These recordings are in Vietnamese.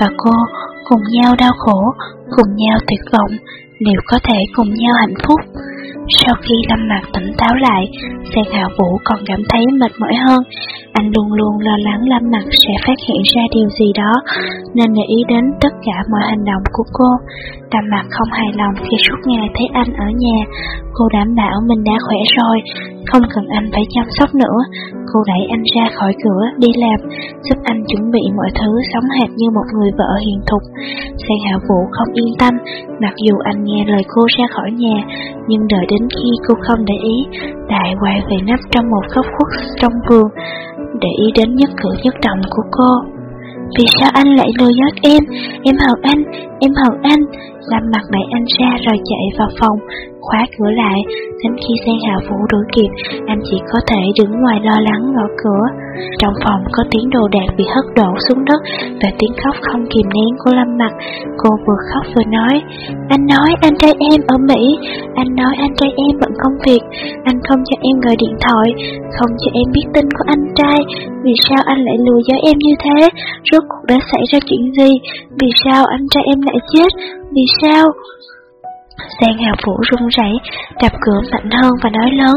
và cô cùng nhau đau khổ, cùng nhau tuyệt vọng, liệu có thể cùng nhau hạnh phúc? Sau khi Lâm Mạc tỉnh táo lại, Giang Hạo Vũ còn cảm thấy mệt mỏi hơn. Anh luôn luôn lo lắng Lâm mặt sẽ phát hiện ra điều gì đó, nên để ý đến tất cả mọi hành động của cô. Lâm mặt không hài lòng khi suốt ngày thấy anh ở nhà. Cô đảm bảo mình đã khỏe rồi, không cần anh phải chăm sóc nữa. Cô đẩy anh ra khỏi cửa, đi làm, giúp anh chuẩn bị mọi thứ sống hệt như một người vợ hiền thục. Sang Hạ Vũ không yên tâm, mặc dù anh nghe lời cô ra khỏi nhà, nhưng đợi đến khi cô không để ý, lại quay về nấp trong một góc khuất trong vườn, để ý đến nhất cử nhất động của cô. Vì sao anh lại lừa dối em? Em hận anh, em hận anh. Lâm mặt đẩy anh ra rồi chạy vào phòng, khóa cửa lại. Đến khi Giang Hạ Vũ đuổi kịp, anh chỉ có thể đứng ngoài lo lắng gõ cửa. Trong phòng có tiếng đồ đạc bị hất đổ xuống đất và tiếng khóc không kìm nén của Lâm Mặt. Cô vừa khóc vừa nói, anh nói anh trai em ở Mỹ, anh nói anh trai em bận công việc, anh không cho em gọi điện thoại, không cho em biết tin của anh trai, vì sao anh lại lừa dối em như thế, rốt cuộc đã xảy ra chuyện gì, vì sao anh trai em lại chết, vì sao... Giang Hào Vũ run rẩy, đập cửa mạnh hơn và nói lớn,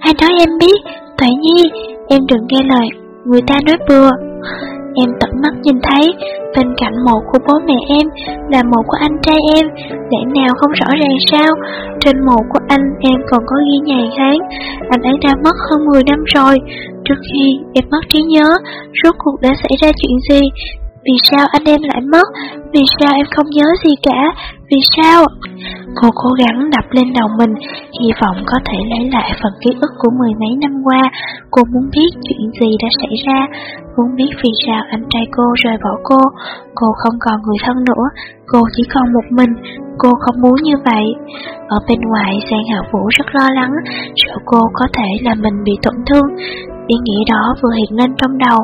ai nói em biết, Tuệ Nhi, em đừng nghe lời, người ta nói bừa. Em tận mắt nhìn thấy, bên cạnh mộ của bố mẹ em là mộ của anh trai em, lẽ nào không rõ ràng sao? Trên mộ của anh em còn có ghi ngày tháng, anh ấy đã mất hơn 10 năm rồi. Trước khi em mất trí nhớ, rốt cuộc đã xảy ra chuyện gì? Vì sao anh em lại mất? Vì sao em không nhớ gì cả? Vì sao? Cô cố gắng đập lên đầu mình, hy vọng có thể lấy lại phần ký ức của mười mấy năm qua. Cô muốn biết chuyện gì đã xảy ra, muốn biết vì sao anh trai cô rời bỏ cô. Cô không còn người thân nữa, cô chỉ còn một mình, cô không muốn như vậy. Ở bên ngoài, Giang Hạo Vũ rất lo lắng, sợ cô có thể là mình bị tổn thương. Ý nghĩ đó vừa hiện lên trong đầu,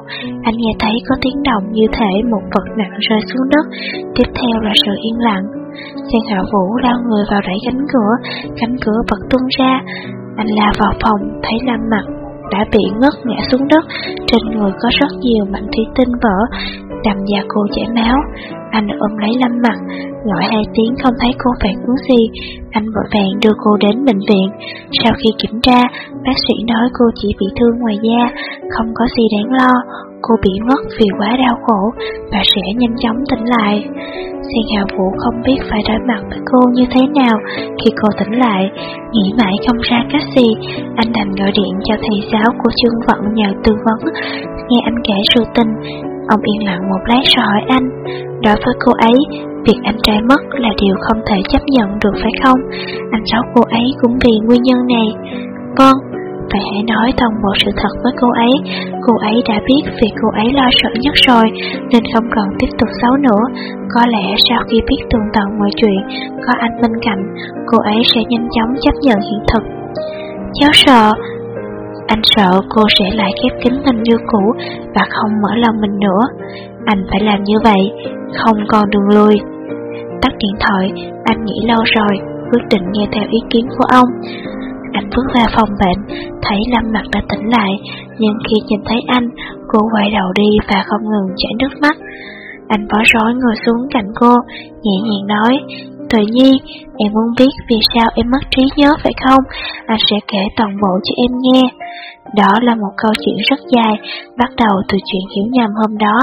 anh nghe thấy có tiếng động như thể một vật nặng rơi xuống đất, tiếp theo là sự yên lặng. Giang Hạ Vũ lao người vào đẩy cánh cửa, cánh cửa bật tung ra. Anh la vào phòng, thấy lam mặt đã bị ngất ngã xuống đất, trên người có rất nhiều mảnh thủy tinh vỡ, đầm da cô chảy máu. Anh ôm lấy Lâm mặt, gọi hai tiếng không thấy cô phản ứng gì, anh vội vàng đưa cô đến bệnh viện. Sau khi kiểm tra, bác sĩ nói cô chỉ bị thương ngoài da, không có gì đáng lo. Cô bị mất vì quá đau khổ và sẽ nhanh chóng tỉnh lại. Sen Hào Vũ không biết phải đối mặt với cô như thế nào khi cô tỉnh lại, nghĩ mãi không ra cách gì, anh đành gọi điện cho thầy giáo của trương vận nhờ tư vấn. Nghe anh kể sự tình, ông yên lặng một lát rồi hỏi anh, đối với cô ấy, việc anh trai mất là điều không thể chấp nhận được phải không? Anh cháu cô ấy cũng vì nguyên nhân này. Vâng, Vậy hãy nói toàn bộ sự thật với cô ấy Cô ấy đã biết vì cô ấy lo sợ nhất rồi Nên không còn tiếp tục xấu nữa Có lẽ sau khi biết tường tận mọi chuyện Có anh bên cạnh Cô ấy sẽ nhanh chóng chấp nhận hiện thực Cháu sợ anh sợ cô sẽ lại khép kín mình như cũ Và không mở lòng mình nữa. Anh phải làm như vậy Không còn đường lui. Tắt điện thoại Anh nghĩ lâu rồi Quyết định nghe theo ý kiến của ông. Anh bước vào phòng bệnh, thấy Lâm mặt đã tỉnh lại, nhưng khi nhìn thấy anh, cô quay đầu đi và không ngừng chảy nước mắt. Anh bỏ rối ngồi xuống cạnh cô, nhẹ nhàng nói, Tự Nhi, em muốn biết vì sao em mất trí nhớ phải không? Anh sẽ kể toàn bộ cho em nghe. Đó là một câu chuyện rất dài, bắt đầu từ chuyện hiểu nhầm hôm đó.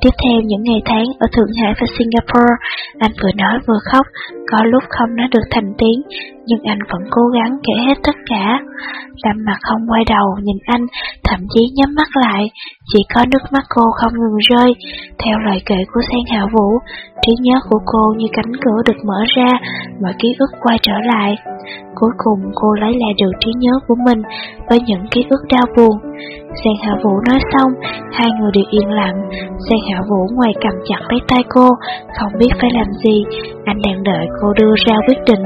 Tiếp theo những ngày tháng ở Thượng Hải và Singapore, anh vừa nói vừa khóc, có lúc không nói được thành tiếng, nhưng anh vẫn cố gắng kể hết tất cả. Lâm mặt không quay đầu nhìn anh, thậm chí nhắm mắt lại, chỉ có nước mắt cô không ngừng rơi. Theo lời kể của Sang Hạ Vũ, trí nhớ của cô như cánh cửa được mở ra, mọi ký ức quay trở lại. Cuối cùng cô lấy lại được trí nhớ của mình với những ký ức đau buồn. Giang Hạ Vũ nói xong, hai người đều yên lặng. Giang Hạ Vũ ngoài cầm chặt lấy tay cô, không biết phải làm gì, anh đang đợi cô đưa ra quyết định.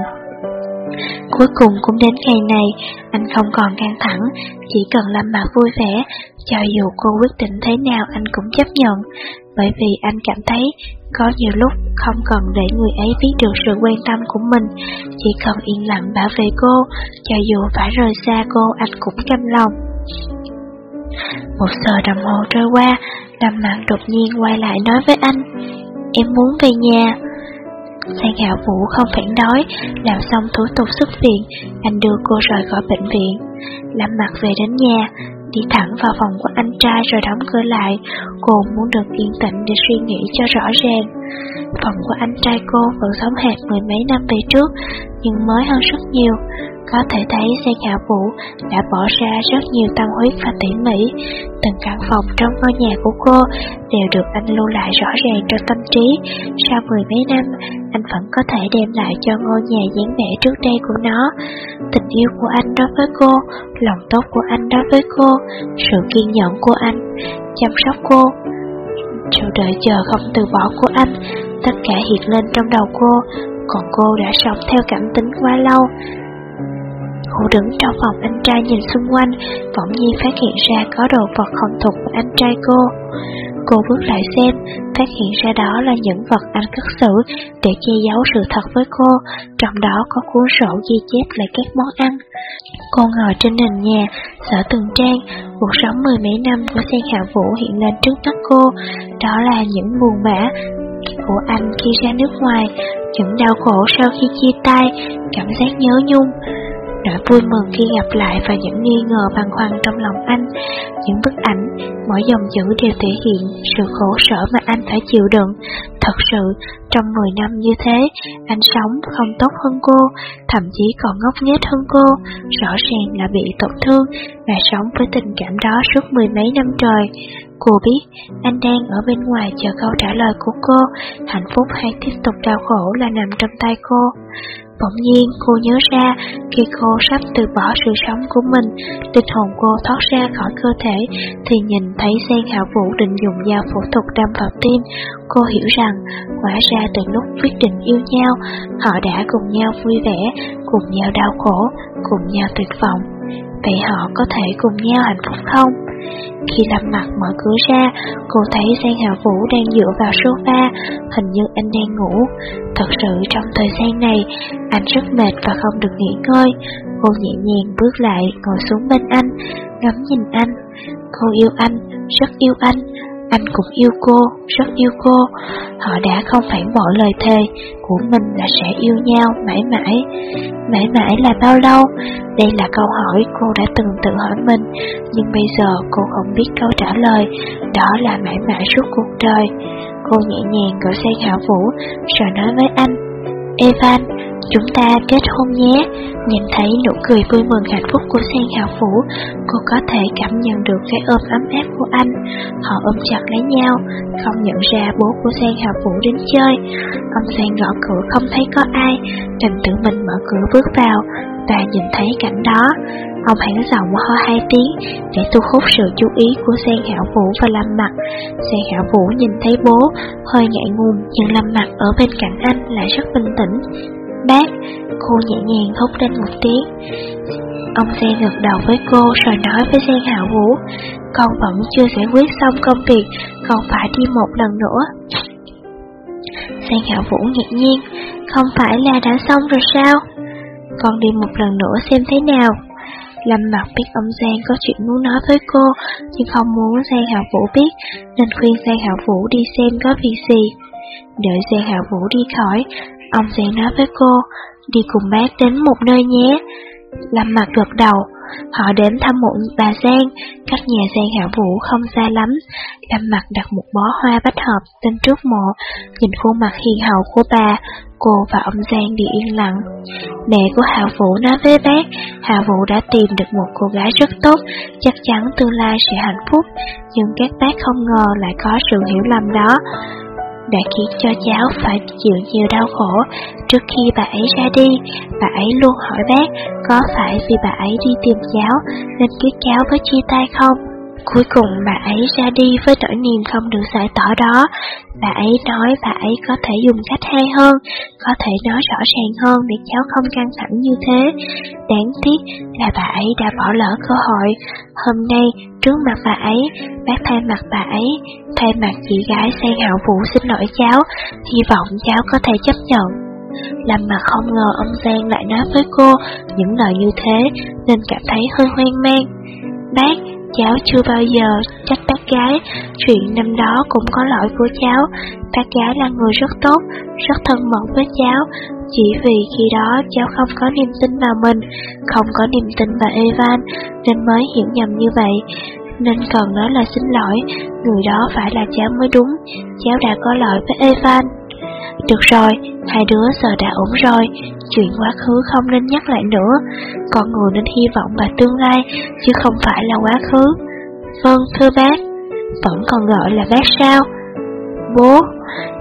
Cuối cùng cũng đến ngày này, anh không còn căng thẳng, chỉ cần làm mặt vui vẻ, cho dù cô quyết định thế nào anh cũng chấp nhận, bởi vì anh cảm thấy có nhiều lúc không cần để người ấy biết được sự quan tâm của mình, chỉ cần yên lặng bảo vệ cô, cho dù phải rời xa cô anh cũng cam lòng. Một giờ đồng hồ trôi qua, Lâm Mạn đột nhiên quay lại nói với anh, em muốn về nhà. Sang Hạo Vũ không phản đối, làm xong thủ tục xuất viện, anh đưa cô rời khỏi bệnh viện. Lâm mặt về đến nhà, đi thẳng vào phòng của anh trai rồi đóng cửa lại. Cô muốn được yên tĩnh để suy nghĩ cho rõ ràng. Phòng của anh trai cô vẫn sống hẹp mười mấy năm về trước, nhưng mới hơn rất nhiều. Có thể thấy xe Hạ Vũ đã bỏ ra rất nhiều tâm huyết và tỉ mỉ. Từng căn phòng trong ngôi nhà của cô đều được anh lưu lại rõ ràng trong tâm trí. Sau mười mấy năm, anh vẫn có thể đem lại cho ngôi nhà dáng vẻ trước đây của nó. Tình yêu của anh đối với cô, lòng tốt của anh đối với cô, sự kiên nhẫn của anh, chăm sóc cô. Sự đợi chờ không từ bỏ của anh, tất cả hiện lên trong đầu cô, còn cô đã sống theo cảm tính quá lâu, Cô đứng trong phòng anh trai nhìn xung quanh, bỗng nhiên phát hiện ra có đồ vật không thuộc của anh trai cô. Cô bước lại xem, phát hiện ra đó là những vật anh cất giữ để che giấu sự thật với cô, trong đó có cuốn sổ ghi chép lại các món ăn. Cô ngồi trên nền nhà, sở từng trang, cuộc sống mười mấy năm của Sen Hạ Vũ hiện lên trước mắt cô, đó là những buồn bã của anh khi ra nước ngoài, những đau khổ sau khi chia tay, cảm giác nhớ nhung. Nỗi vui mừng khi gặp lại và những nghi ngờ băn khoăn trong lòng anh. Những bức ảnh, mỗi dòng chữ đều thể hiện sự khổ sở mà anh phải chịu đựng. Thật sự, trong 10 năm như thế, anh sống không tốt hơn cô, thậm chí còn ngốc nghếch hơn cô. Rõ ràng là bị tổn thương và sống với tình cảm đó suốt mười mấy năm trời. Cô biết anh đang ở bên ngoài chờ câu trả lời của cô. Hạnh phúc hay tiếp tục đau khổ là nằm trong tay cô. Bỗng nhiên cô nhớ ra khi cô sắp từ bỏ sự sống của mình, linh hồn cô thoát ra khỏi cơ thể thì nhìn thấy sen Hạ Vũ định dùng dao phẫu thuật đâm vào tim. Cô hiểu rằng quả ra từ lúc quyết định yêu nhau, họ đã cùng nhau vui vẻ, cùng nhau đau khổ, cùng nhau tuyệt vọng. Vậy họ có thể cùng nhau hạnh phúc không? Khi Lâm Mặt mở cửa ra, cô thấy Giang Hạ Vũ đang dựa vào sofa, hình như anh đang ngủ. Thật sự trong thời gian này, anh rất mệt và không được nghỉ ngơi. Cô nhẹ nhàng bước lại, ngồi xuống bên anh, ngắm nhìn anh. Cô yêu anh, rất yêu anh, anh cũng yêu cô, rất yêu cô. Họ đã không phản bội lời thề của mình là sẽ yêu nhau mãi mãi. Mãi mãi là bao lâu? Đây là câu hỏi cô đã từng tự hỏi mình, nhưng bây giờ cô không biết câu trả lời. Đó là mãi mãi suốt cuộc đời. Cô nhẹ nhàng gọi xe khảo Vũ, rồi nói với anh, Evan, Chúng ta kết hôn nhé. Nhìn thấy nụ cười vui mừng hạnh phúc của Sen Hào Phủ, cô có thể cảm nhận được cái ôm ấm áp của anh. Họ ôm chặt lấy nhau, không nhận ra bố của Sen Hào Phủ đến chơi. Ông Sen gõ cửa không thấy có ai, trình tự mình mở cửa bước vào và nhìn thấy cảnh đó. Ông hãng giọng ho hai tiếng để thu hút sự chú ý của Giang Hảo Vũ và Lâm Mặt. Giang Hảo Vũ nhìn thấy bố, hơi ngại ngùng nhưng Lâm Mặt ở bên cạnh anh lại rất bình tĩnh. Bác, cô nhẹ nhàng hút lên một tiếng. Ông xe ngược đầu với cô rồi nói với Giang Hạo Vũ, con vẫn chưa giải quyết xong công việc, còn phải đi một lần nữa. Giang Hạo Vũ ngạc nhiên, không phải là đã xong rồi sao? Con đi một lần nữa xem thế nào. Lâm Mặc biết ông Giang có chuyện muốn nói với cô, nhưng không muốn Giang Hạo Vũ biết, nên khuyên Giang Hạo Vũ đi xem có việc gì. Đợi Giang Hạo Vũ đi khỏi, Ông Giang nói với cô, đi cùng bác đến một nơi nhé. Lâm Mặc gật đầu, họ đến thăm mộ bà Giang, cách nhà Giang Hạ Vũ không xa lắm. Lâm mặt đặt một bó hoa bách hợp tên trước mộ, nhìn khuôn mặt hiền hậu của bà, cô và ông Giang đi yên lặng. Mẹ của Hạ Vũ nói với bác, Hạ Vũ đã tìm được một cô gái rất tốt, chắc chắn tương lai sẽ hạnh phúc, nhưng các bác không ngờ lại có sự hiểu lầm đó đã khiến cho cháu phải chịu nhiều đau khổ. Trước khi bà ấy ra đi, bà ấy luôn hỏi bác có phải vì bà ấy đi tìm cháu nên kết cháu với chia tay không? Cuối cùng bà ấy ra đi với nỗi niềm không được giải tỏa đó. Bà ấy nói bà ấy có thể dùng cách hay hơn, có thể nói rõ ràng hơn để cháu không căng thẳng như thế. Đáng tiếc là bà ấy đã bỏ lỡ cơ hội. Hôm nay, trước mặt bà ấy, bác thay mặt bà ấy, thay mặt chị gái sang hạo vũ xin lỗi cháu, hy vọng cháu có thể chấp nhận. Làm mà không ngờ ông Giang lại nói với cô những lời như thế nên cảm thấy hơi hoang mang. Bác, Cháu chưa bao giờ trách bác gái, chuyện năm đó cũng có lỗi của cháu. Bác gái là người rất tốt, rất thân mật với cháu, chỉ vì khi đó cháu không có niềm tin vào mình, không có niềm tin vào Evan, nên mới hiểu nhầm như vậy. Nên cần nói là xin lỗi, người đó phải là cháu mới đúng, cháu đã có lỗi với Evan. Được rồi, hai đứa giờ đã ổn rồi, chuyện quá khứ không nên nhắc lại nữa. Con người nên hy vọng vào tương lai, chứ không phải là quá khứ. Vâng, thưa bác. Vẫn còn gọi là bác sao? Bố!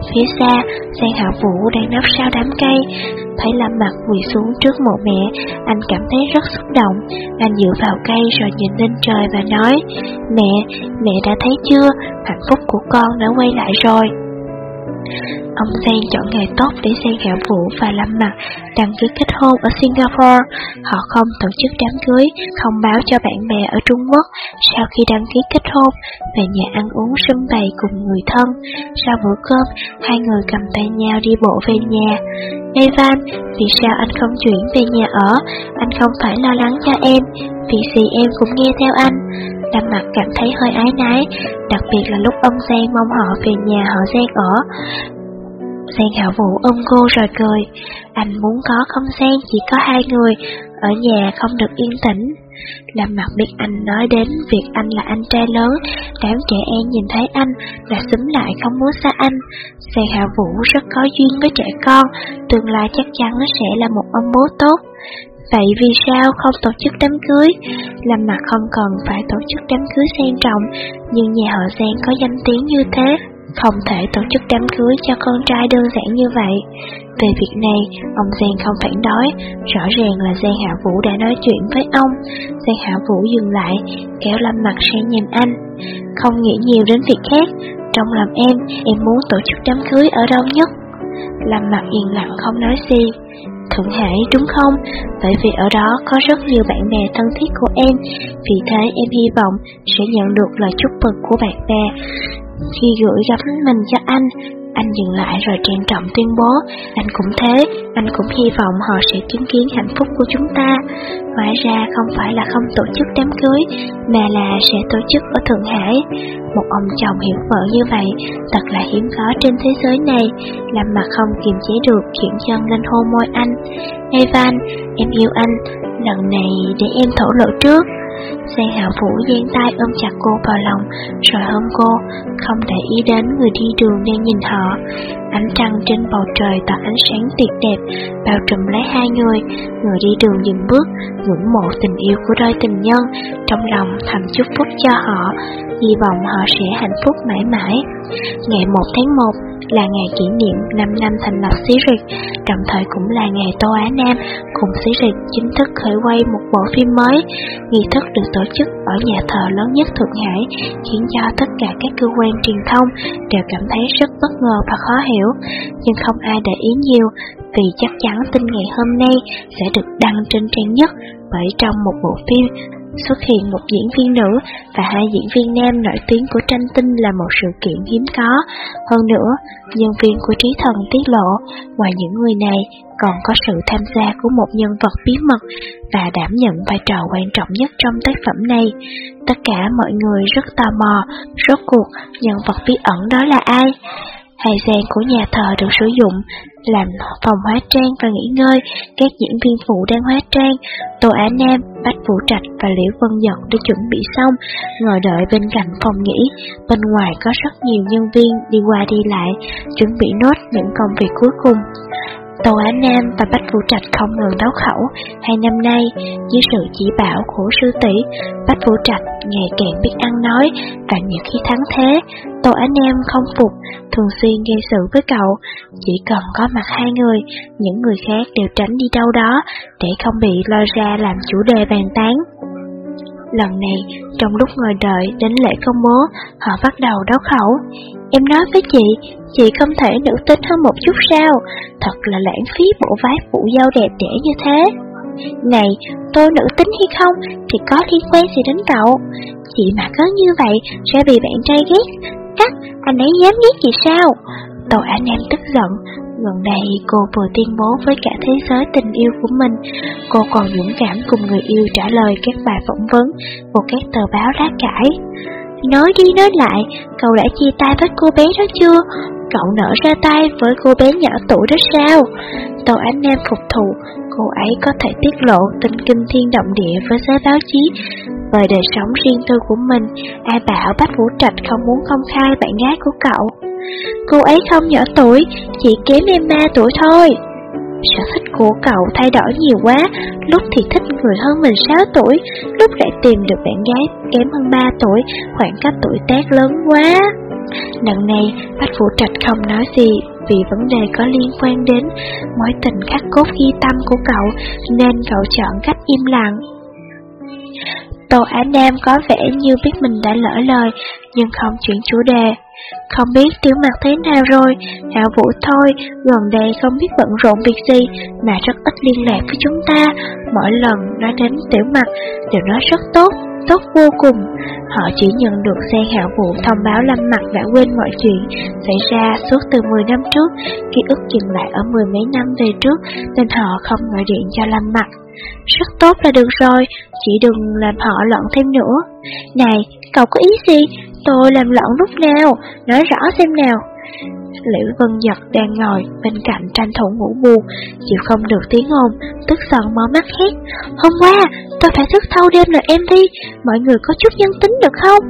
Phía xa, Giang Hạ Vũ đang nấp sau đám cây. Thấy Lâm mặt quỳ xuống trước mộ mẹ, anh cảm thấy rất xúc động. Anh dựa vào cây rồi nhìn lên trời và nói, Mẹ, mẹ đã thấy chưa, hạnh phúc của con đã quay lại rồi. Ông sang chọn ngày tốt để sang Hạ Vũ và Lâm Mặt đăng ký kết hôn ở Singapore. Họ không tổ chức đám cưới, không báo cho bạn bè ở Trung Quốc. Sau khi đăng ký kết hôn, về nhà ăn uống sum bày cùng người thân. Sau bữa cơm, hai người cầm tay nhau đi bộ về nhà. Evan, vì sao anh không chuyển về nhà ở? Anh không phải lo lắng cho em, vì gì em cũng nghe theo anh. Lâm mặt cảm thấy hơi ái nái, đặc biệt là lúc ông Giang mong họ về nhà họ Giang ở. Giang Hạo Vũ ôm cô rồi cười, anh muốn có không gian chỉ có hai người, ở nhà không được yên tĩnh. Làm mặt biết anh nói đến việc anh là anh trai lớn, đám trẻ em nhìn thấy anh là xúm lại không muốn xa anh. Giang Hạ Vũ rất có duyên với trẻ con, tương lai chắc chắn nó sẽ là một ông bố tốt. Vậy vì sao không tổ chức đám cưới? Lâm mặt không cần phải tổ chức đám cưới sang trọng, nhưng nhà họ Giang có danh tiếng như thế, không thể tổ chức đám cưới cho con trai đơn giản như vậy. Về việc này, ông Giang không phản đối, rõ ràng là Giang Hạ Vũ đã nói chuyện với ông. Giang Hạ Vũ dừng lại, kéo Lâm mặt sang nhìn anh. Không nghĩ nhiều đến việc khác, trong lòng em, em muốn tổ chức đám cưới ở đâu nhất? Lâm mặt yên lặng không nói gì. Thượng Hải đúng không? Bởi vì ở đó có rất nhiều bạn bè thân thiết của em, vì thế em hy vọng sẽ nhận được lời chúc mừng của bạn bè. Khi gửi gắm mình cho anh, anh dừng lại rồi trang trọng tuyên bố, anh cũng thế, anh cũng hy vọng họ sẽ chứng kiến hạnh phúc của chúng ta. Hóa ra không phải là không tổ chức đám cưới, mà là sẽ tổ chức ở Thượng Hải. Một ông chồng hiểu vợ như vậy, thật là hiếm có trên thế giới này, làm mà không kiềm chế được khiển chân lên hôn môi anh. Evan, em yêu anh, lần này để em thổ lộ trước. Giang Hạ Vũ giang tay ôm chặt cô vào lòng, rồi hôn cô, không để ý đến người đi đường đang nhìn họ. Ánh trăng trên bầu trời tỏa ánh sáng tuyệt đẹp, bao trùm lấy hai người. Người đi đường dừng bước, ngưỡng mộ tình yêu của đôi tình nhân, trong lòng thầm chúc phúc cho họ, hy vọng họ sẽ hạnh phúc mãi mãi. Ngày 1 tháng 1 là ngày kỷ niệm 5 năm thành lập xí rịch, đồng thời cũng là ngày Tô Á Nam cùng xí rịch chính thức khởi quay một bộ phim mới. Nghi thức được tổ chức ở nhà thờ lớn nhất Thượng Hải, khiến cho tất cả các cơ quan truyền thông đều cảm thấy rất bất ngờ và khó hiểu, nhưng không ai để ý nhiều, vì chắc chắn tin ngày hôm nay sẽ được đăng trên trang nhất bởi trong một bộ phim xuất hiện một diễn viên nữ và hai diễn viên nam nổi tiếng của tranh tinh là một sự kiện hiếm có. Hơn nữa, nhân viên của Trí Thần tiết lộ, ngoài những người này còn có sự tham gia của một nhân vật bí mật và đảm nhận vai trò quan trọng nhất trong tác phẩm này. Tất cả mọi người rất tò mò, rốt cuộc nhân vật bí ẩn đó là ai? Hai gian của nhà thờ được sử dụng làm phòng hóa trang và nghỉ ngơi, các diễn viên phụ đang hóa trang, Tô Á Nam, Bách Vũ Trạch và Liễu Vân Nhật đã chuẩn bị xong, ngồi đợi bên cạnh phòng nghỉ. Bên ngoài có rất nhiều nhân viên đi qua đi lại, chuẩn bị nốt những công việc cuối cùng. Tô Á Nam và Bách Vũ Trạch không ngừng đấu khẩu, hai năm nay, dưới sự chỉ bảo của sư tỷ, Bách Vũ Trạch ngày càng biết ăn nói, và nhiều khi thắng thế, Tô Á Nam không phục, thường xuyên gây sự với cậu, chỉ cần có mặt hai người, những người khác đều tránh đi đâu đó, để không bị lôi ra làm chủ đề bàn tán. Lần này, trong lúc ngồi đợi đến lễ công bố, họ bắt đầu đấu khẩu. Em nói với chị, chị không thể nữ tính hơn một chút sao? Thật là lãng phí bộ váy phụ dâu đẹp đẽ như thế. Này, tôi nữ tính hay không thì có liên quan gì đến cậu? Chị mà cứ như vậy sẽ bị bạn trai ghét. Cắt, anh ấy dám ghét chị sao? Tổ anh em tức giận, Gần đây cô vừa tuyên bố với cả thế giới tình yêu của mình Cô còn dũng cảm cùng người yêu trả lời các bài phỏng vấn của các tờ báo lá cải Nói đi nói lại, cậu đã chia tay với cô bé đó chưa? Cậu nở ra tay với cô bé nhỏ tuổi đó sao? Tô Ánh Nam phục thù, cô ấy có thể tiết lộ tình kinh thiên động địa với giới báo chí về đời sống riêng tư của mình. Ai bảo Bách Vũ Trạch không muốn công khai bạn gái của cậu? Cô ấy không nhỏ tuổi, chỉ kém em 3 tuổi thôi. Sở thích của cậu thay đổi nhiều quá, lúc thì thích người hơn mình 6 tuổi, lúc lại tìm được bạn gái kém hơn 3 tuổi, khoảng cách tuổi tác lớn quá. Lần này, Bách Vũ Trạch không nói gì vì vấn đề có liên quan đến mối tình khắc cốt ghi tâm của cậu, nên cậu chọn cách im lặng. Tô Á Nam có vẻ như biết mình đã lỡ lời, nhưng không chuyển chủ đề. Không biết tiểu mặt thế nào rồi, Hạ Vũ thôi, gần đây không biết bận rộn việc gì mà rất ít liên lạc với chúng ta. Mỗi lần nói đến tiểu mặt đều nói rất tốt, tốt vô cùng. Họ chỉ nhận được xe hạ vụ thông báo Lâm Mặt đã quên mọi chuyện xảy ra suốt từ 10 năm trước, ký ức dừng lại ở mười mấy năm về trước nên họ không gọi điện cho Lâm Mặt. Rất tốt là được rồi, chỉ đừng làm họ loạn thêm nữa. Này, cậu có ý gì? Tôi làm lẫn lúc nào, nói rõ xem nào. Liễu Vân Giật đang ngồi bên cạnh tranh thủ ngủ buồn, chịu không được tiếng ồn, tức giận mở mắt hét. Hôm qua, tôi phải thức thâu đêm rồi em đi, mọi người có chút nhân tính được không?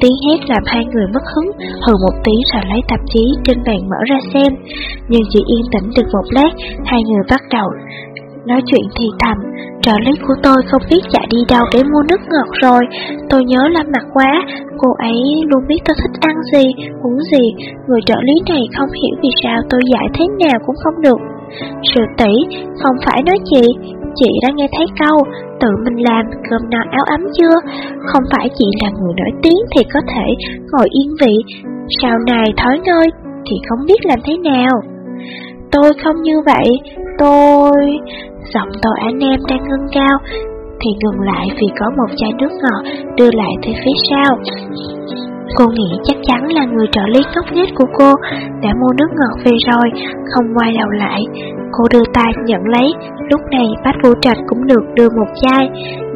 Tiếng hét làm hai người mất hứng, hừ một tí rồi lấy tạp chí trên bàn mở ra xem. Nhưng chỉ yên tĩnh được một lát, hai người bắt đầu nói chuyện thì thầm. Trợ lý của tôi không biết chạy đi đâu để mua nước ngọt rồi, tôi nhớ làm mặt quá, cô ấy luôn biết tôi thích ăn gì, uống gì, người trợ lý này không hiểu vì sao tôi dạy thế nào cũng không được. Sự tỷ, không phải nói chị, chị đã nghe thấy câu, tự mình làm cơm no áo ấm chưa? Không phải chị là người nổi tiếng thì có thể ngồi yên vị, sau này thói ngơi thì không biết làm thế nào. Tôi không như vậy, tôi... Giọng tôi anh em đang ngưng cao, thì ngừng lại vì có một chai nước ngọt đưa lại từ phía sau. Cô nghĩ chắc chắn là người trợ lý ngốc nghếch của cô đã mua nước ngọt về rồi, không quay đầu lại. Cô đưa tay nhận lấy, lúc này bác Vũ Trạch cũng được đưa một chai.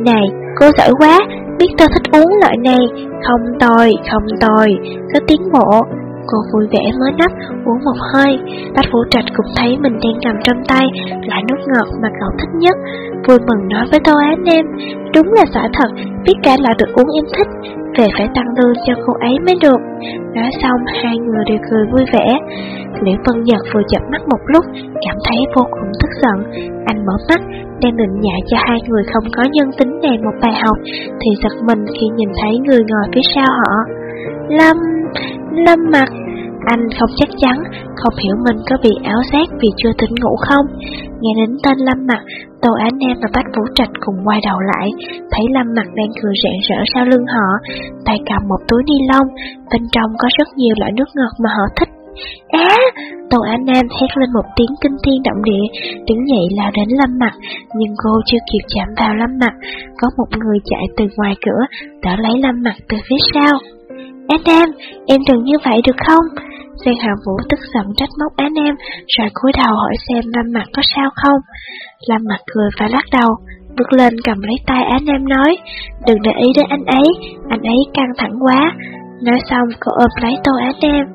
Này, cô giỏi quá, biết tôi thích uống loại này, không tồi, không tồi, có tiến bộ. Cô vui vẻ mới nắp, uống một hơi. Bách Vũ Trạch cũng thấy mình đang cầm trong tay loại nước ngọt mà cậu thích nhất. Vui mừng nói với Tô Án em, đúng là giả thật, biết cả loại được uống em thích, về phải tăng lương cho cô ấy mới được. Nói xong, hai người đều cười vui vẻ. Liễu Vân Nhật vừa chập mắt một lúc, cảm thấy vô cùng tức giận. Anh mở mắt, đang định dạy cho hai người không có nhân tính này một bài học, thì giật mình khi nhìn thấy người ngồi phía sau họ. Lâm, Lâm mặt, anh không chắc chắn, không hiểu mình có bị áo giác vì chưa tỉnh ngủ không. Nghe đến tên Lâm mặt, Tô Á Nam và Bách Vũ Trạch cùng quay đầu lại, thấy Lâm mặt đang cười rạng rỡ sau lưng họ, tay cầm một túi ni lông, bên trong có rất nhiều loại nước ngọt mà họ thích. Á! Tô Á Nam hét lên một tiếng kinh thiên động địa, đứng dậy lao đến Lâm mặt, nhưng cô chưa kịp chạm vào Lâm mặt, có một người chạy từ ngoài cửa, đỡ lấy Lâm mặt từ phía sau. Anh Nam, em đừng như vậy được không? Giang Hạ Vũ tức giận trách móc Á Nam, rồi cúi đầu hỏi xem Lâm Mặt có sao không. Lâm Mặt cười và lắc đầu, bước lên cầm lấy tay Á Nam nói, đừng để ý đến anh ấy, anh ấy căng thẳng quá. Nói xong cô ôm lấy Tô Á Nam.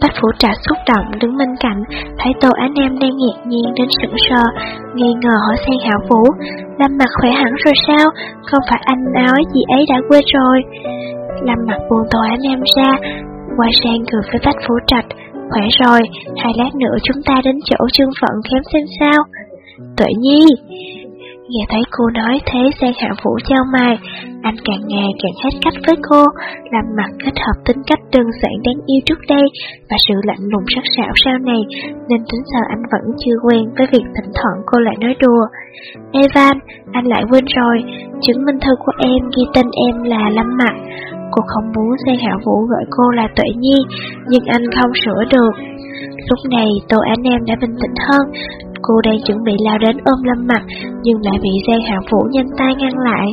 Bách Phủ Trà xúc động đứng bên cạnh, thấy Tô Á Nam đang ngạc nhiên đến sững sờ, nghi ngờ hỏi Giang hạo Vũ, Lâm Mặt khỏe hẳn rồi sao, không phải anh nói gì ấy đã quên rồi. Lâm mặt buồn tội anh em ra, quay sang cười với Bách Phủ Trạch, Khỏe rồi, hai lát nữa chúng ta đến chỗ trương phận khám xem sao. Tuệ Nhi, Nghe thấy cô nói thế sang Hạ Vũ trao mày, anh càng ngày càng hết cách với cô, làm mặt kết hợp tính cách đơn giản đáng yêu trước đây và sự lạnh lùng sắc sảo sau này, nên đến giờ anh vẫn chưa quen với việc thỉnh thoảng cô lại nói đùa. Evan, anh lại quên rồi, chứng minh thư của em ghi tên em là Lâm Mặt. Cô không muốn Giang Hạ Vũ gọi cô là Tuệ Nhi, nhưng anh không sửa được. Lúc này Tô Anh Em đã bình tĩnh hơn, Cô đang chuẩn bị lao đến ôm Lâm Mặt, nhưng lại bị Giang Hạ Vũ nhanh tay ngăn lại.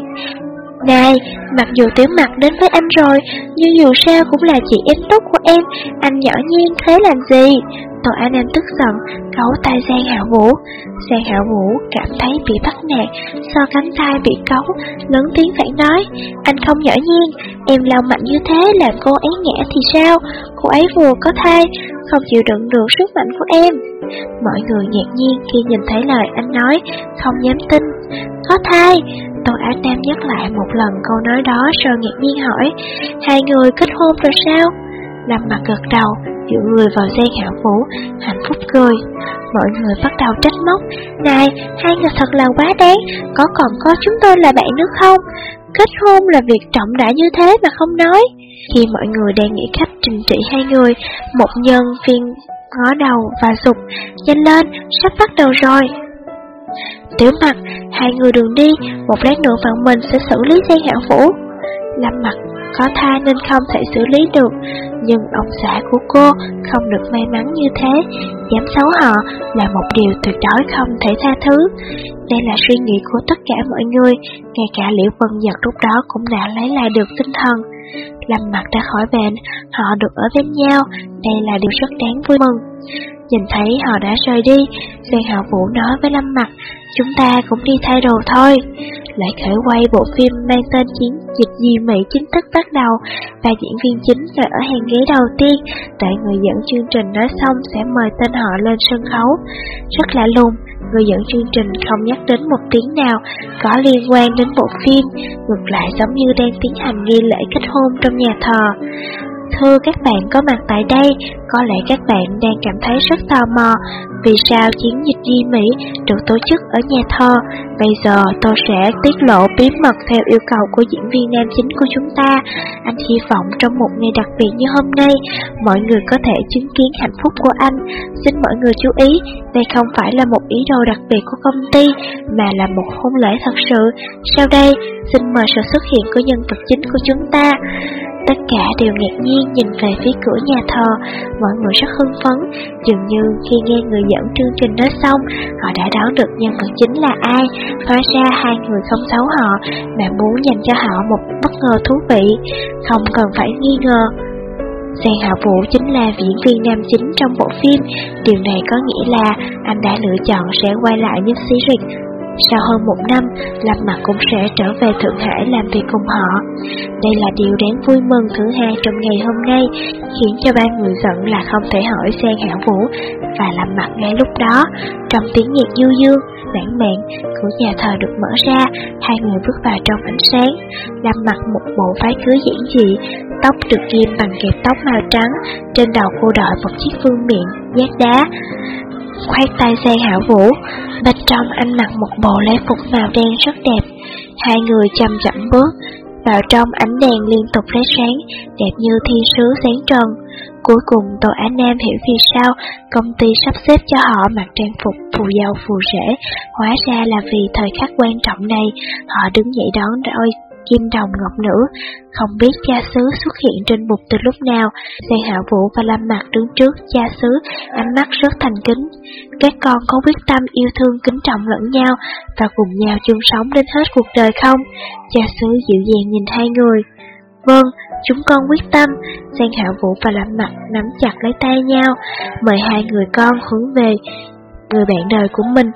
Này, mặc dù tiểu mặt đến với anh rồi, nhưng dù sao cũng là chị em tốt của em, anh nhỏ nhiên thế làm gì? Tội anh em tức giận, cấu tay Giang Hạ Vũ. Giang Hạ Vũ cảm thấy bị bắt nạt, so cánh tay bị cấu, lớn tiếng phản nói, anh không nhỏ nhiên, em lao mạnh như thế làm cô ấy ngã thì sao? Cô ấy vừa có thai, không chịu đựng được sức mạnh của em. Mọi người ngạc nhiên khi nhìn thấy lời anh nói, không dám tin. Có thai, tôi Á Nam nhắc lại một lần câu nói đó rồi ngạc nhiên hỏi, hai người kết hôn rồi sao? Lâm mặt gật đầu, dựa người vào dây hảo vũ, hạnh phúc cười. Mọi người bắt đầu trách móc, này, hai người thật là quá đáng, có còn có chúng tôi là bạn nữa không? Kết hôn là việc trọng đã như thế mà không nói. Khi mọi người đang nghĩ cách trình trị hai người, một nhân viên ngó đầu và dục, nhanh lên, sắp bắt đầu rồi. Tiểu mặt, hai người đường đi, một lát nữa bọn mình sẽ xử lý Giang hạng vũ. Lâm mặt có thai nên không thể xử lý được, nhưng ông xã của cô không được may mắn như thế, dám xấu họ là một điều tuyệt đối không thể tha thứ. Đây là suy nghĩ của tất cả mọi người, ngay cả Liễu Vân Nhật lúc đó cũng đã lấy lại được tinh thần. Lâm mặt đã khỏi bệnh, họ được ở bên nhau, đây là điều rất đáng vui mừng. Nhìn thấy họ đã rời đi, Giang Hạo Vũ nói với Lâm Mặt, chúng ta cũng đi thay đồ thôi. Lại khởi quay bộ phim mang tên chiến dịch di Mỹ chính thức bắt đầu và diễn viên chính là ở hàng ghế đầu tiên, tại người dẫn chương trình nói xong sẽ mời tên họ lên sân khấu. Rất lạ lùng, người dẫn chương trình không nhắc đến một tiếng nào có liên quan đến bộ phim, ngược lại giống như đang tiến hành nghi lễ kết hôn trong nhà thờ. Thưa các bạn có mặt tại đây, có lẽ các bạn đang cảm thấy rất tò mò vì sao chiến dịch di Mỹ được tổ chức ở nhà thơ. Bây giờ tôi sẽ tiết lộ bí mật theo yêu cầu của diễn viên nam chính của chúng ta. Anh hy vọng trong một ngày đặc biệt như hôm nay, mọi người có thể chứng kiến hạnh phúc của anh. Xin mọi người chú ý, đây không phải là một ý đồ đặc biệt của công ty, mà là một hôn lễ thật sự. Sau đây, xin mời sự xuất hiện của nhân vật chính của chúng ta. Tất cả đều ngạc nhiên nhìn về phía cửa nhà thờ, mọi người rất hưng phấn, dường như khi nghe người dẫn chương trình nói xong, họ đã đoán được nhân vật chính là ai, hóa ra hai người không xấu họ, mà muốn dành cho họ một bất ngờ thú vị, không cần phải nghi ngờ. Giang Hạ Vũ chính là diễn viên nam chính trong bộ phim, điều này có nghĩa là anh đã lựa chọn sẽ quay lại với series sau hơn một năm, Lâm Mặt cũng sẽ trở về Thượng Hải làm việc cùng họ. Đây là điều đáng vui mừng thứ hai trong ngày hôm nay, khiến cho ba người giận là không thể hỏi sang Hạ Vũ và Lâm Mặt ngay lúc đó. Trong tiếng nhạc du dương, lãng mạn, cửa nhà thờ được mở ra, hai người bước vào trong ánh sáng. Lâm Mặt một bộ váy cưới giản dị, tóc được ghim bằng kẹp tóc màu trắng, trên đầu cô đội một chiếc phương miệng, giác đá khoát tay xe hảo vũ. Bên trong anh mặc một bộ lễ phục màu đen rất đẹp. Hai người chậm chậm bước, vào trong ánh đèn liên tục lóe sáng, đẹp như thiên sứ sáng trần. Cuối cùng Tô Á Nam hiểu vì sao công ty sắp xếp cho họ mặc trang phục phù dâu phù rể, hóa ra là vì thời khắc quan trọng này, họ đứng dậy đón đôi kim đồng ngọc nữ, không biết cha xứ xuất hiện trên bục từ lúc nào, xe Hạ Vũ và Lâm Mặt đứng trước cha xứ, ánh mắt rất thành kính. Các con có quyết tâm yêu thương kính trọng lẫn nhau và cùng nhau chung sống đến hết cuộc đời không? Cha xứ dịu dàng nhìn hai người. Vâng, chúng con quyết tâm, Giang Hạ Vũ và Lâm Mặt nắm chặt lấy tay nhau, mời hai người con hướng về người bạn đời của mình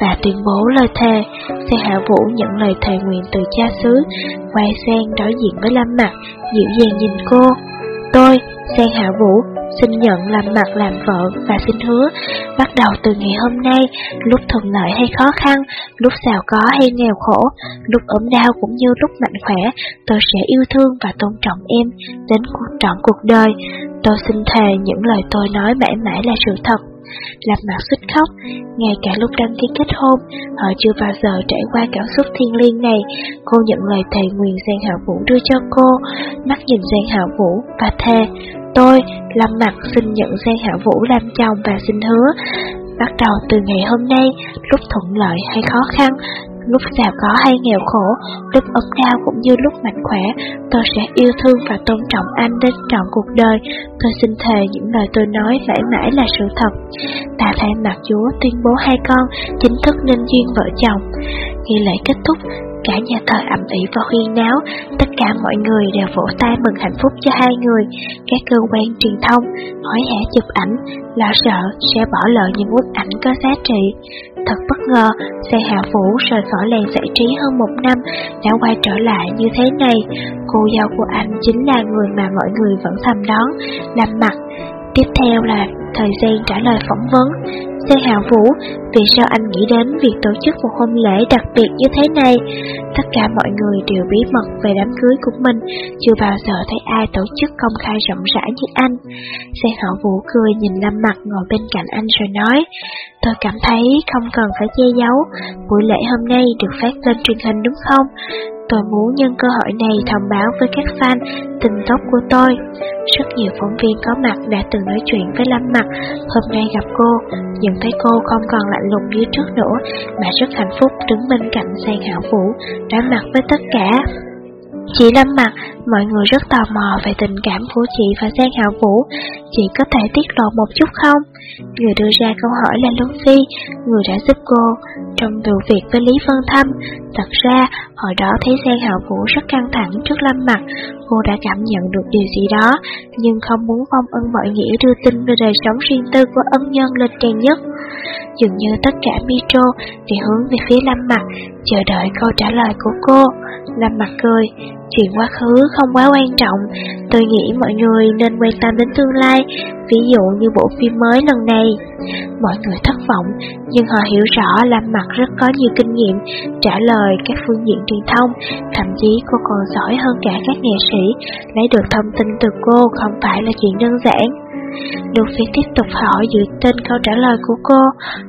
và tuyên bố lời thề. Xe Hạ Vũ nhận lời thề nguyện từ cha xứ, quay sang đối diện với Lâm Mặt, dịu dàng nhìn cô. Tôi, Sen Hạ Vũ xin nhận làm mặt làm vợ và xin hứa, bắt đầu từ ngày hôm nay, lúc thuận lợi hay khó khăn, lúc giàu có hay nghèo khổ, lúc ốm đau cũng như lúc mạnh khỏe, tôi sẽ yêu thương và tôn trọng em đến cuộc trọn cuộc đời. Tôi xin thề những lời tôi nói mãi mãi là sự thật. Làm mặt xích khóc, ngay cả lúc đăng ký kết hôn, họ chưa bao giờ trải qua cảm xúc thiên liêng này. Cô nhận lời thầy nguyện Giang Hạ Vũ đưa cho cô, mắt nhìn Giang Hạ Vũ và thề, tôi, Lâm Mặt xin nhận Giang Hạ Vũ làm chồng và xin hứa, bắt đầu từ ngày hôm nay, lúc thuận lợi hay khó khăn, lúc giàu có hay nghèo khổ, lúc ốm đau cũng như lúc mạnh khỏe, tôi sẽ yêu thương và tôn trọng anh đến trọn cuộc đời. Tôi xin thề những lời tôi nói mãi mãi là sự thật. Ta thay mặt Chúa tuyên bố hai con chính thức nên duyên vợ chồng. Nghi lễ kết thúc, cả nhà thờ ẩm ĩ và huyên náo, tất cả mọi người đều vỗ tay mừng hạnh phúc cho hai người. Các cơ quan truyền thông hỏi hẻ chụp ảnh, lo sợ sẽ bỏ lỡ những bức ảnh có giá trị. Thật bất ngờ, xe hạ vũ rời khỏi làng giải trí hơn một năm đã quay trở lại như thế này. Cô dâu của anh chính là người mà mọi người vẫn thầm đón, làm mặt. Tiếp theo là thời gian trả lời phỏng vấn. Xe Hạo Vũ, vì sao anh nghĩ đến việc tổ chức một hôn lễ đặc biệt như thế này? Tất cả mọi người đều bí mật về đám cưới của mình, chưa bao giờ thấy ai tổ chức công khai rộng rãi như anh. Xe Hạo Vũ cười nhìn Lâm Mặt ngồi bên cạnh anh rồi nói, tôi cảm thấy không cần phải che giấu, buổi lễ hôm nay được phát lên truyền hình đúng không? Tôi muốn nhân cơ hội này thông báo với các fan tình tốt của tôi. Rất nhiều phóng viên có mặt đã từng nói chuyện với Lâm Mặt, hôm nay gặp cô, nhận thấy cô không còn lạnh lùng như trước nữa, mà rất hạnh phúc đứng bên cạnh Giang Hảo Vũ, đối mặt với tất cả. Chị Lâm Mặt, mọi người rất tò mò về tình cảm của chị và Giang Hạo Vũ, chị có thể tiết lộ một chút không? Người đưa ra câu hỏi là Luân Phi, người đã giúp cô trong vụ việc với Lý Vân Thâm. Thật ra, hồi đó thấy Giang Hạo Vũ rất căng thẳng trước Lâm Mặt, cô đã cảm nhận được điều gì đó, nhưng không muốn phong ân mọi nghĩa đưa tin về đời sống riêng tư của ân nhân lên trang nhất. Dường như tất cả Mitro thì hướng về phía Lâm Mặt, chờ đợi câu trả lời của cô. Lâm Mặt cười, chuyện quá khứ không quá quan trọng, tôi nghĩ mọi người nên quan tâm đến tương lai, ví dụ như bộ phim mới lần này. Mọi người thất vọng, nhưng họ hiểu rõ Lâm Mặt rất có nhiều kinh nghiệm trả lời các phương diện truyền thông, thậm chí cô còn giỏi hơn cả các nghệ sĩ, lấy được thông tin từ cô không phải là chuyện đơn giản. Được Phi tiếp tục hỏi dựa trên câu trả lời của cô.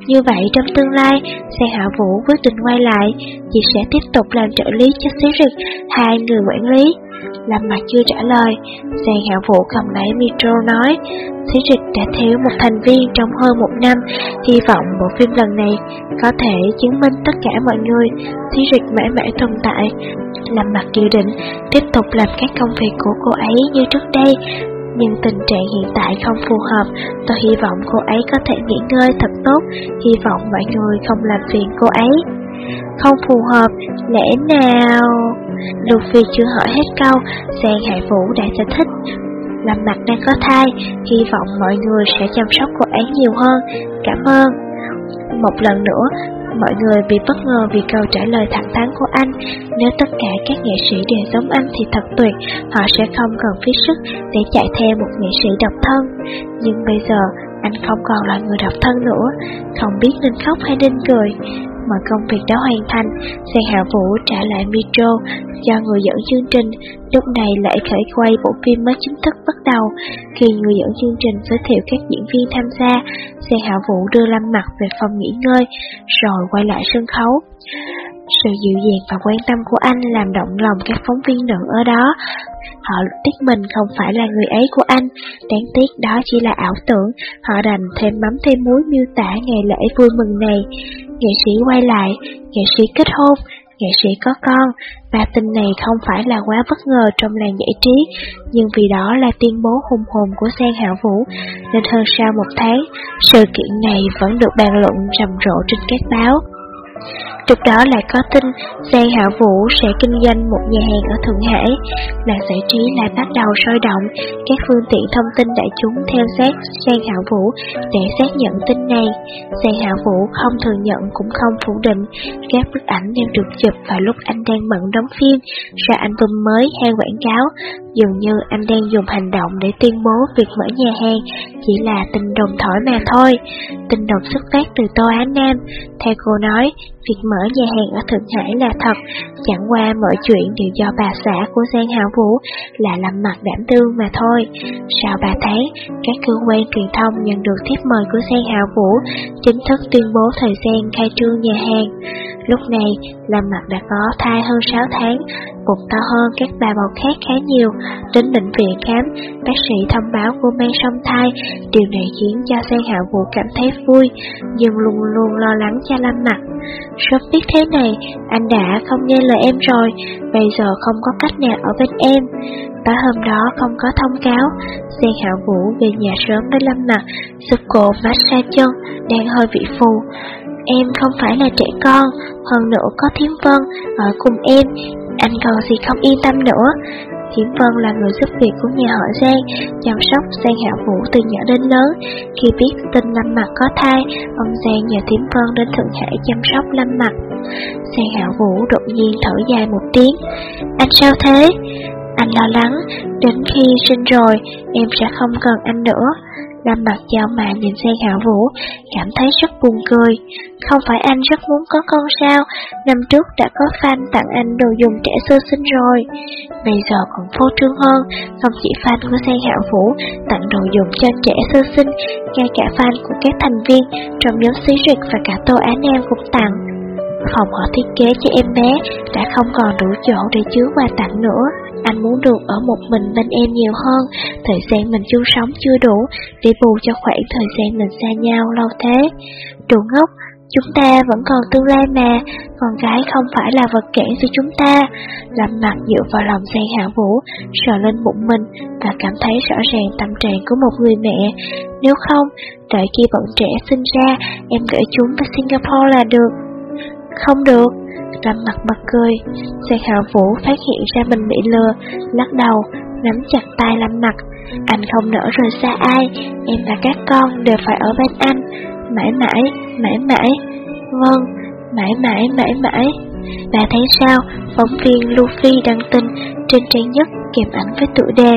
Như vậy trong tương lai Xe Hạ Vũ quyết định quay lại, Chị sẽ tiếp tục làm trợ lý cho xí rực, Hai người quản lý. Làm mặt chưa trả lời Giang Hạ Vũ cầm lấy micro nói, Xí rịch đã thiếu một thành viên trong hơn một năm, Hy vọng bộ phim lần này Có thể chứng minh tất cả mọi người. Xí rịch mãi mãi tồn tại. Làm mặt dự định, Tiếp tục làm các công việc của cô ấy như trước đây nhưng tình trạng hiện tại không phù hợp, tôi hy vọng cô ấy có thể nghỉ ngơi thật tốt, hy vọng mọi người không làm phiền cô ấy. Không phù hợp, lẽ nào... Luffy chưa hỏi hết câu, Giang Hải Vũ đã giải thích. Làm mặt đang có thai, hy vọng mọi người sẽ chăm sóc cô ấy nhiều hơn, cảm ơn. Một lần nữa, Mọi người bị bất ngờ vì câu trả lời thẳng thắn của anh. Nếu tất cả các nghệ sĩ đều giống anh thì thật tuyệt, họ sẽ không cần phí sức để chạy theo một nghệ sĩ độc thân. Nhưng bây giờ, anh không còn là người độc thân nữa, không biết nên khóc hay nên cười. Mọi công việc đã hoàn thành, xe hạ vũ trả lại Metro cho người dẫn chương trình. Lúc này lại khởi quay bộ phim mới chính thức bắt đầu. Khi người dẫn chương trình giới thiệu các diễn viên tham gia, xe hạ vũ đưa Lâm Mặt về phòng nghỉ ngơi, rồi quay lại sân khấu. Sự dịu dàng và quan tâm của anh làm động lòng các phóng viên nữ ở đó. Họ tiếc mình không phải là người ấy của anh, đáng tiếc đó chỉ là ảo tưởng, họ đành thêm mắm thêm muối miêu tả ngày lễ vui mừng này. Nghệ sĩ quay lại, nghệ sĩ kết hôn, nghệ sĩ có con, và tin này không phải là quá bất ngờ trong làng giải trí, nhưng vì đó là tuyên bố hùng hồn của Giang Hạ Vũ, nên hơn sau một tháng, sự kiện này vẫn được bàn luận rầm rộ trên các báo. Trước đó lại có tin Giang Hạ Vũ sẽ kinh doanh một nhà hàng ở Thượng Hải. Làng giải trí lại bắt đầu sôi động, các phương tiện thông tin đại chúng theo sát Giang Hạ Vũ để xác nhận tin này. Giang Hạ Vũ không thừa nhận cũng không phủ định, các bức ảnh đều được chụp vào lúc anh đang bận đóng phim, ra album mới hay quảng cáo. Dường như anh đang dùng hành động để tuyên bố việc mở nhà hàng chỉ là tình đồng thổi mà thôi. Tình đồng xuất phát từ Tô Á Nam. Theo cô nói, việc mở mở nhà hàng ở Thượng Hải là thật, chẳng qua mọi chuyện đều do bà xã của Giang Hảo Vũ là làm mặt đảm đương mà thôi. Sau 3 tháng, các cơ quan truyền thông nhận được thiếp mời của Giang Hảo Vũ chính thức tuyên bố thời gian khai trương nhà hàng. Lúc này, Lâm Mặt đã có thai hơn 6 tháng, bụng to hơn các bà bầu khác khá nhiều. Đến bệnh viện khám, bác sĩ thông báo cô mang song thai. Điều này khiến cho Giang hảo Vũ cảm thấy vui, nhưng luôn luôn lo lắng cho Lâm Mặt. Sớm biết thế này, anh đã không nghe lời em rồi, bây giờ không có cách nào ở bên em. Tối hôm đó không có thông cáo, xe hạo Vũ về nhà sớm với Lâm Mặt, giúp cô massage chân, đang hơi bị phù. Em không phải là trẻ con, hơn nữa có Thiếm Vân ở cùng em, anh còn gì không yên tâm nữa. Thiểm Vân là người giúp việc của nhà họ Giang, chăm sóc Giang Hạ Vũ từ nhỏ đến lớn. Khi biết tin Lâm Mặt có thai, ông Giang nhờ Thiểm Vân đến Thượng Hải chăm sóc Lâm Mặt. Giang Hạ Vũ đột nhiên thở dài một tiếng. Anh sao thế? Anh lo lắng, đến khi sinh rồi, em sẽ không cần anh nữa. Lâm mặt dạo mà nhìn sang Hạ Vũ, cảm thấy rất buồn cười. Không phải anh rất muốn có con sao, năm trước đã có fan tặng anh đồ dùng trẻ sơ sinh rồi. Bây giờ còn phô trương hơn, không chỉ fan của sang Hạ Vũ tặng đồ dùng cho trẻ sơ sinh, ngay cả fan của các thành viên trong nhóm xí rịch và cả Tô Á Nam cũng tặng. Phòng họ thiết kế cho em bé đã không còn đủ chỗ để chứa quà tặng nữa. Anh muốn được ở một mình bên em nhiều hơn, thời gian mình chung sống chưa đủ để bù cho khoảng thời gian mình xa nhau lâu thế. Đồ ngốc, chúng ta vẫn còn tương lai mà, con gái không phải là vật cản cho chúng ta. Lâm mặt dựa vào lòng Giang Hạ Vũ, sờ lên bụng mình và cảm thấy rõ ràng tâm trạng của một người mẹ. Nếu không, đợi khi bọn trẻ sinh ra, em gửi chúng vào Singapore là được. Không được, Lâm mặt bật cười, Giang Hạ Vũ phát hiện ra mình bị lừa, lắc đầu, nắm chặt tay Lâm mặt. Anh không nỡ rời xa ai, em và các con đều phải ở bên anh, mãi mãi, mãi mãi. Vâng, mãi mãi, mãi mãi. Bà thấy sao, phóng viên Luffy đăng tin trên trang nhất kèm ảnh với tựa đề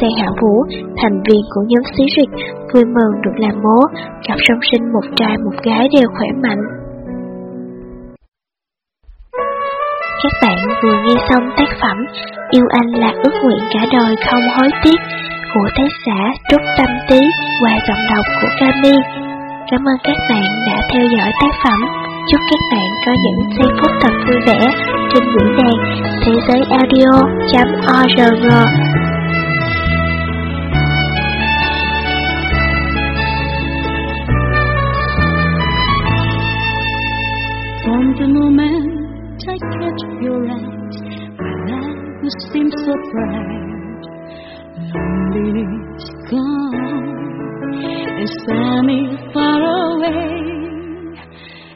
Giang Hạ Vũ, thành viên của nhóm xí rịch, vui mừng được làm bố, cặp song sinh một trai một gái đều khỏe mạnh. Các bạn vừa nghe xong tác phẩm Yêu anh là ước nguyện cả đời không hối tiếc của tác giả Trúc Tâm Tý qua giọng đọc của Cami. Cảm ơn các bạn đã theo dõi tác phẩm. Chúc các bạn có những giây phút thật vui vẻ trên diễn đàn thế giới audio.org. bright. Loneliness gone, and sunny far away.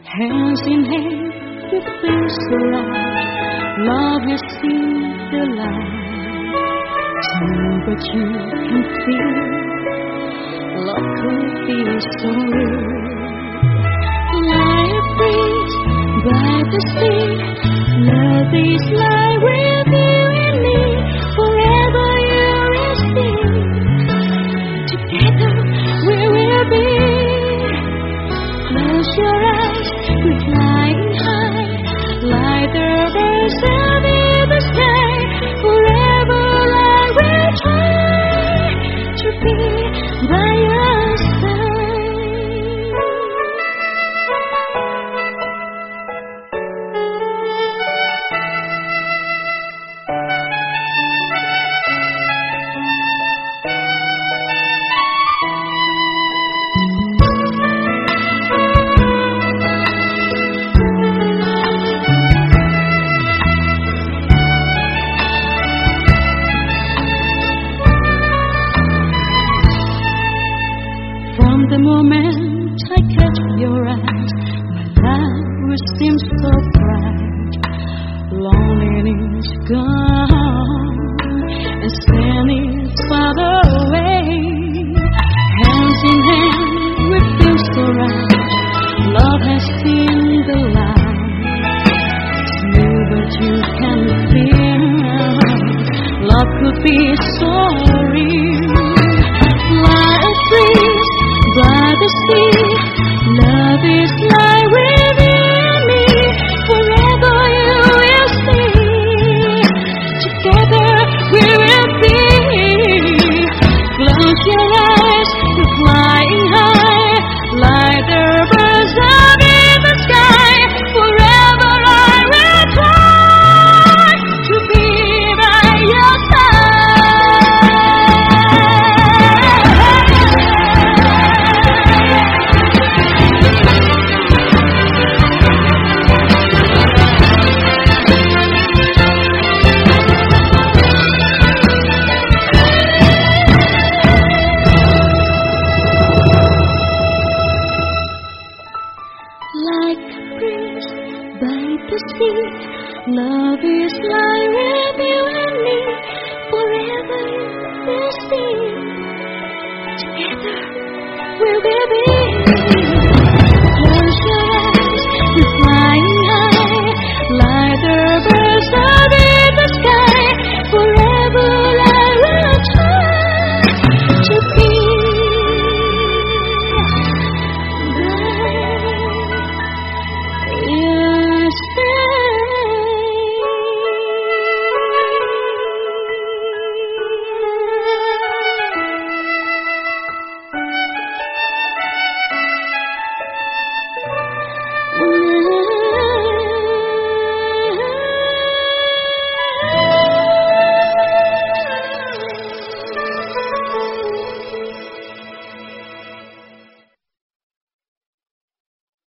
Hands in hand, we feel so right. Love you see the light. True, but you can feel love could be so real. Life breeze by the sea, love is like with you. seems so bright. Loneliness gone.